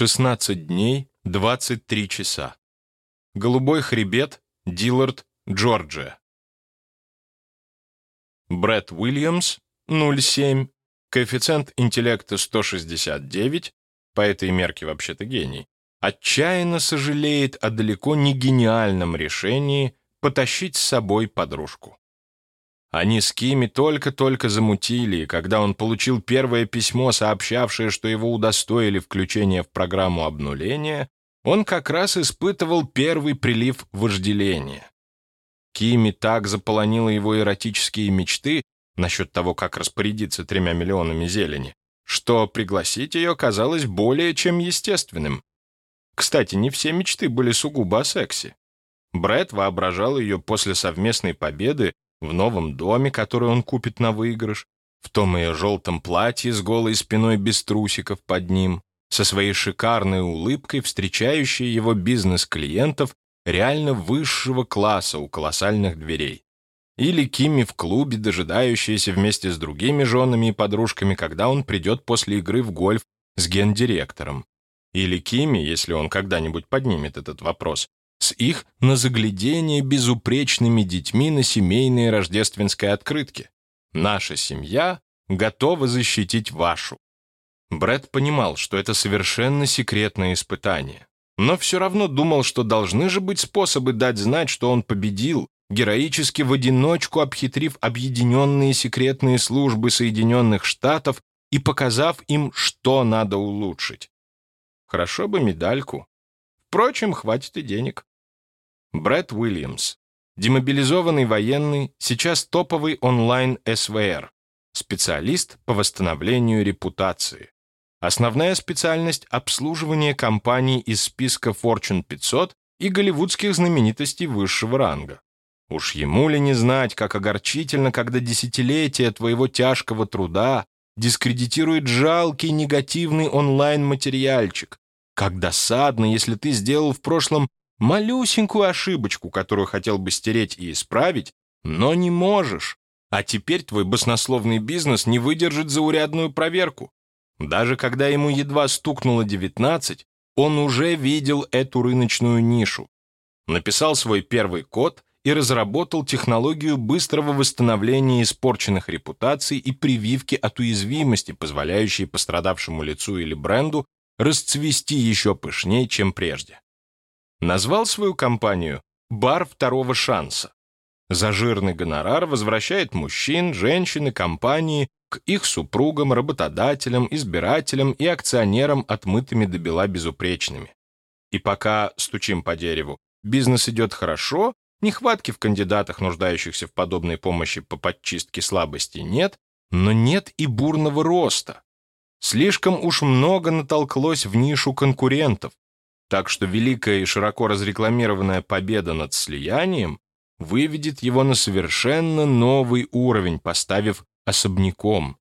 16 дней, 23 часа. Голубой хребет, Диллард, Джорджия. Брэд Уильямс, 0,7, коэффициент интеллекта 169, по этой мерке вообще-то гений, отчаянно сожалеет о далеко не гениальном решении потащить с собой подружку. Они с Кими только-только замутили, и когда он получил первое письмо, сообщавшее, что его удостоили включения в программу обнуления, он как раз испытывал первый прилив вожделения. Кими так заполонила его эротические мечты насчет того, как распорядиться тремя миллионами зелени, что пригласить ее казалось более чем естественным. Кстати, не все мечты были сугубо о сексе. Брэд воображал ее после совместной победы в новом доме, который он купит на выигрыш, в том ее желтом платье с голой спиной без трусиков под ним, со своей шикарной улыбкой, встречающей его бизнес-клиентов реально высшего класса у колоссальных дверей. Или Кимми в клубе, дожидающаяся вместе с другими женами и подружками, когда он придет после игры в гольф с гендиректором. Или Кимми, если он когда-нибудь поднимет этот вопрос, с их на заглядение безупречными детьми на семейной рождественской открытке. Наша семья готова защитить вашу. Брэд понимал, что это совершенно секретное испытание, но все равно думал, что должны же быть способы дать знать, что он победил, героически в одиночку обхитрив объединенные секретные службы Соединенных Штатов и показав им, что надо улучшить. Хорошо бы медальку. Впрочем, хватит и денег. Брэд Уильямс. Демобилизованный военный, сейчас топовый онлайн-СВР. Специалист по восстановлению репутации. Основная специальность – обслуживание компаний из списка Fortune 500 и голливудских знаменитостей высшего ранга. Уж ему ли не знать, как огорчительно, когда десятилетия твоего тяжкого труда дискредитирует жалкий негативный онлайн-материальчик. Как досадно, если ты сделал в прошлом малюсенькую ошибочку, которую хотел бы стереть и исправить, но не можешь. А теперь твой баснословный бизнес не выдержит заурядную проверку. Даже когда ему едва стукнуло 19, он уже видел эту рыночную нишу. Написал свой первый код и разработал технологию быстрого восстановления испорченных репутаций и прививки от уязвимости, позволяющей пострадавшему лицу или бренду расцвести еще пышнее, чем прежде назвал свою компанию «Бар второго шанса». За жирный гонорар возвращает мужчин, женщин и компании к их супругам, работодателям, избирателям и акционерам отмытыми до бела безупречными. И пока, стучим по дереву, бизнес идет хорошо, нехватки в кандидатах, нуждающихся в подобной помощи по подчистке слабости, нет, но нет и бурного роста. Слишком уж много натолклось в нишу конкурентов, так что великая и широко разрекламированная победа над слиянием выведет его на совершенно новый уровень, поставив особняком.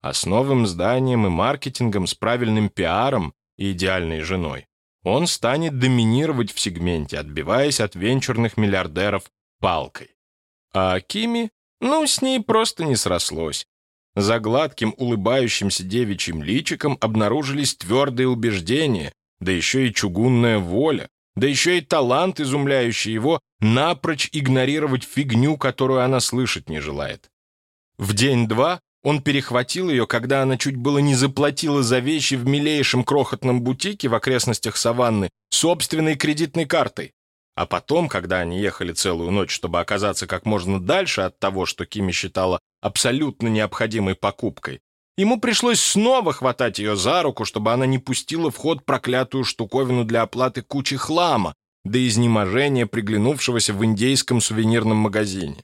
А с новым зданием и маркетингом, с правильным пиаром и идеальной женой он станет доминировать в сегменте, отбиваясь от венчурных миллиардеров палкой. А Кими, ну, с ней просто не срослось. За гладким улыбающимся девичьим личиком обнаружились твердые убеждения, да еще и чугунная воля, да еще и талант, изумляющий его, напрочь игнорировать фигню, которую она слышать не желает. В день-два он перехватил ее, когда она чуть было не заплатила за вещи в милейшем крохотном бутике в окрестностях Саванны собственной кредитной картой. А потом, когда они ехали целую ночь, чтобы оказаться как можно дальше от того, что Кими считала абсолютно необходимой покупкой, Ему пришлось снова хватать ее за руку, чтобы она не пустила в ход проклятую штуковину для оплаты кучи хлама, до изнеможения приглянувшегося в индейском сувенирном магазине.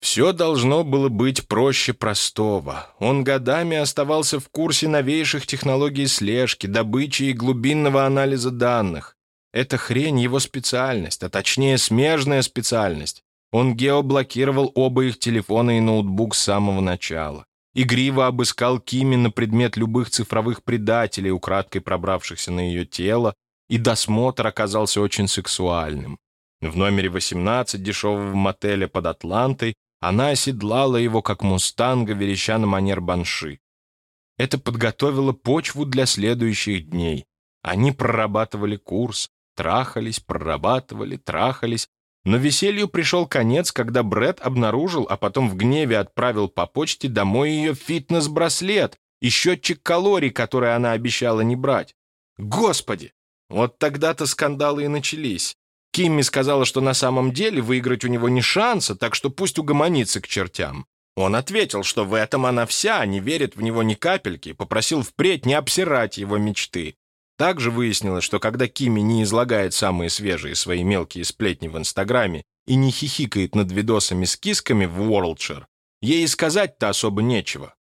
Все должно было быть проще простого. Он годами оставался в курсе новейших технологий слежки, добычи и глубинного анализа данных. Эта хрень его специальность, а точнее смежная специальность. Он геоблокировал оба их телефона и ноутбук с самого начала игриво обыскал Кими на предмет любых цифровых предателей, украдкой пробравшихся на ее тело, и досмотр оказался очень сексуальным. В номере 18 дешевого мотеля под Атлантой она оседлала его, как мустанга, вереща на манер банши. Это подготовило почву для следующих дней. Они прорабатывали курс, трахались, прорабатывали, трахались, но веселью пришел конец, когда Бред обнаружил, а потом в гневе отправил по почте домой ее фитнес-браслет и счетчик калорий, который она обещала не брать. Господи! Вот тогда-то скандалы и начались. Кимми сказала, что на самом деле выиграть у него не шанса, так что пусть угомонится к чертям. Он ответил, что в этом она вся, не верит в него ни капельки, попросил впредь не обсирать его мечты. Также выяснилось, что когда Кими не излагает самые свежие свои мелкие сплетни в Инстаграме и не хихикает над видосами с кисками в Worldshare, ей сказать-то особо нечего.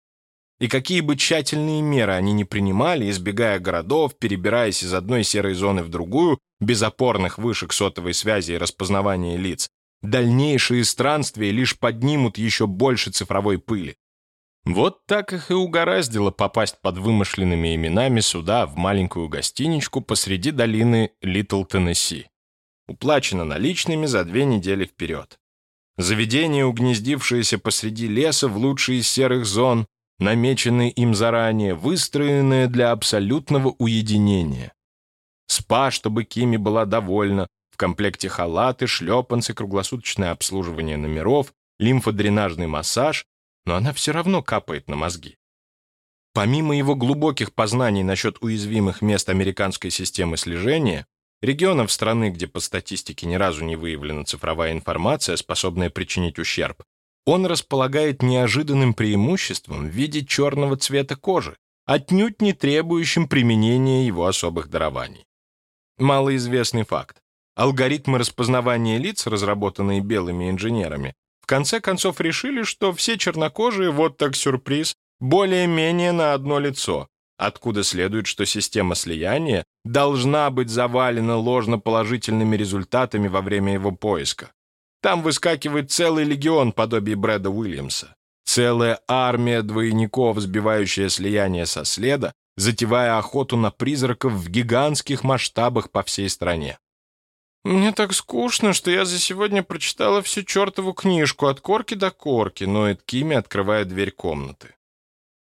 И какие бы тщательные меры они ни принимали, избегая городов, перебираясь из одной серой зоны в другую, без опорных вышек сотовой связи и распознавания лиц, дальнейшие странствия лишь поднимут еще больше цифровой пыли. Вот так их и угораздило попасть под вымышленными именами сюда, в маленькую гостиничку посреди долины Литл Теннесси. Уплачено наличными за две недели вперед. Заведение, угнездившееся посреди леса в лучшей из серых зон, намеченное им заранее, выстроенное для абсолютного уединения. Спа, чтобы Кими была довольна, в комплекте халаты, шлепанцы, круглосуточное обслуживание номеров, лимфодренажный массаж но она все равно капает на мозги. Помимо его глубоких познаний насчет уязвимых мест американской системы слежения, регионов страны, где по статистике ни разу не выявлена цифровая информация, способная причинить ущерб, он располагает неожиданным преимуществом в виде черного цвета кожи, отнюдь не требующим применения его особых дарований. Малоизвестный факт. Алгоритмы распознавания лиц, разработанные белыми инженерами, в конце концов решили, что все чернокожие, вот так сюрприз, более-менее на одно лицо, откуда следует, что система слияния должна быть завалена ложноположительными результатами во время его поиска. Там выскакивает целый легион подобий Брэда Уильямса. Целая армия двойников, сбивающая слияние со следа, затевая охоту на призраков в гигантских масштабах по всей стране. «Мне так скучно, что я за сегодня прочитала всю чертову книжку от корки до корки», ноет Кими, открывая дверь комнаты.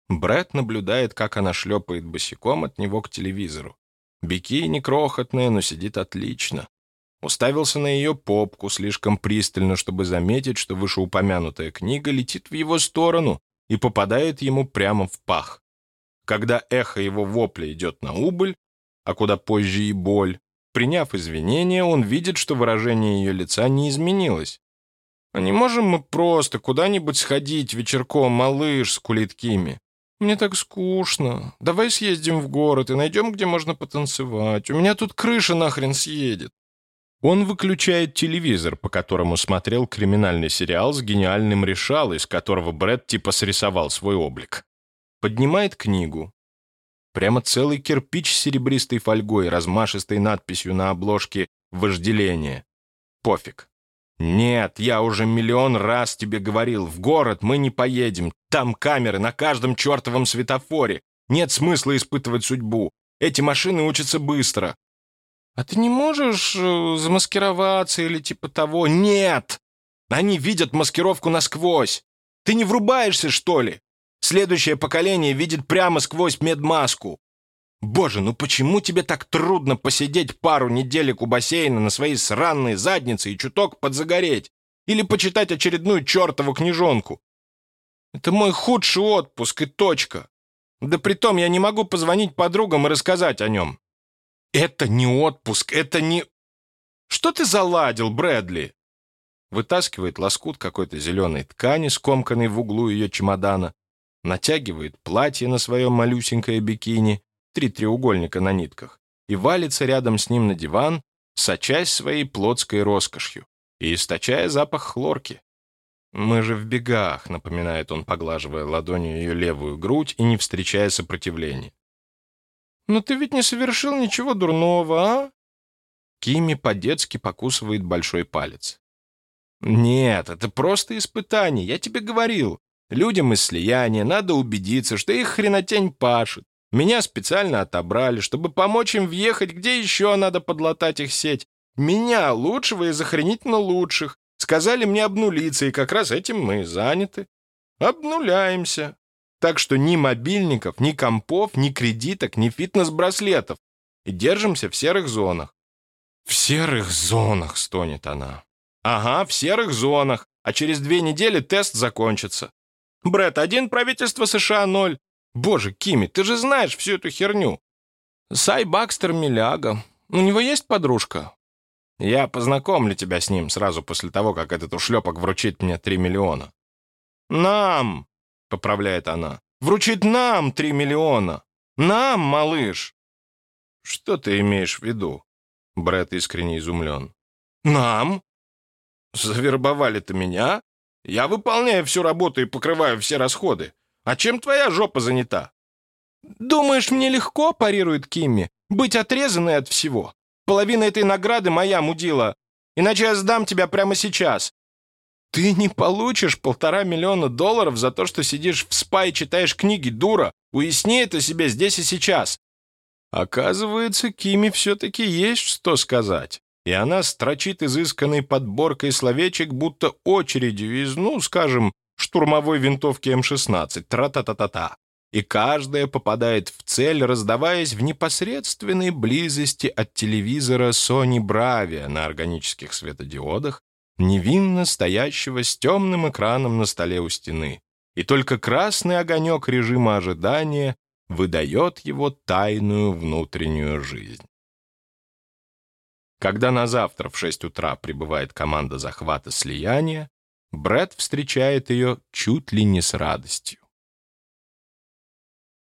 Брэд наблюдает, как она шлепает босиком от него к телевизору. Бикини крохотная, но сидит отлично. Уставился на ее попку слишком пристально, чтобы заметить, что вышеупомянутая книга летит в его сторону и попадает ему прямо в пах. Когда эхо его вопля идет на убыль, а куда позже и боль, Приняв извинения, он видит, что выражение ее лица не изменилось. «А не можем мы просто куда-нибудь сходить вечерком, малыш?» — скулит Кими. «Мне так скучно. Давай съездим в город и найдем, где можно потанцевать. У меня тут крыша нахрен съедет». Он выключает телевизор, по которому смотрел криминальный сериал с гениальным решалой, из которого Брэд типа срисовал свой облик. Поднимает книгу, Прямо целый кирпич с серебристой фольгой, размашистой надписью на обложке «Вожделение». Пофиг. «Нет, я уже миллион раз тебе говорил, в город мы не поедем. Там камеры на каждом чертовом светофоре. Нет смысла испытывать судьбу. Эти машины учатся быстро». «А ты не можешь э, замаскироваться или типа того?» «Нет! Они видят маскировку насквозь. Ты не врубаешься, что ли? Следующее поколение видит прямо сквозь медмаску. Боже, ну почему тебе так трудно посидеть пару неделек у бассейна на своей сранной заднице и чуток подзагореть? Или почитать очередную чертову книжонку? Это мой худший отпуск и точка. Да притом я не могу позвонить подругам и рассказать о нем. Это не отпуск, это не... Что ты заладил, Брэдли? Вытаскивает лоскут какой-то зеленой ткани, скомканной в углу ее чемодана, натягивает платье на свое малюсенькое бикини, три треугольника на нитках, и валится рядом с ним на диван, сочась своей плотской роскошью и источая запах хлорки. «Мы же в бегах», — напоминает он, поглаживая ладонью ее левую грудь и не встречая сопротивления. «Но ты ведь не совершил ничего дурного, а?» Кими по-детски покусывает большой палец. «Нет, это просто испытание, я тебе говорил. Людям из слияния надо убедиться, что их хренотень пашет. Меня специально отобрали, чтобы помочь им въехать, где еще надо подлатать их сеть. Меня, лучшего из охренительно лучших. Сказали мне обнулиться, и как раз этим мы и заняты. Обнуляемся. Так что ни мобильников, ни компов, ни кредиток, ни фитнес-браслетов. и держимся в серых зонах». «В серых зонах», — стонет она. «Ага, в серых зонах, а через две недели тест закончится». «Брэд, один правительство США ноль». «Боже, Кими, ты же знаешь всю эту херню». «Сай Бакстер Миляга. У него есть подружка?» «Я познакомлю тебя с ним сразу после того, как этот ушлепок вручит мне три миллиона». «Нам!» — поправляет она. «Вручит нам три миллиона! Нам, малыш!» «Что ты имеешь в виду?» Брэд искренне изумлен. «Нам? Завербовали-то меня? Я выполняю всю работу и покрываю все расходы. А чем твоя жопа занята?» «Думаешь, мне легко, — парирует Кимми, — быть отрезанной от всего? Половина этой награды моя, мудила. Иначе я сдам тебя прямо сейчас. Ты не получишь полтора миллиона долларов за то, что сидишь в спа и читаешь книги, дура. Уясни это себе здесь и сейчас. Оказывается, Кими все-таки есть что сказать. И она строчит изысканной подборкой словечек, будто очередью из, ну, скажем, штурмовой винтовки М-16. Тра-та-та-та-та. И каждая попадает в цель, раздаваясь в непосредственной близости от телевизора Sony Bravia на органических светодиодах, невинно стоящего с темным экраном на столе у стены. И только красный огонек режима ожидания выдает его тайную внутреннюю жизнь. Когда на завтра в 6 утра прибывает команда захвата слияния, Брэд встречает ее чуть ли не с радостью.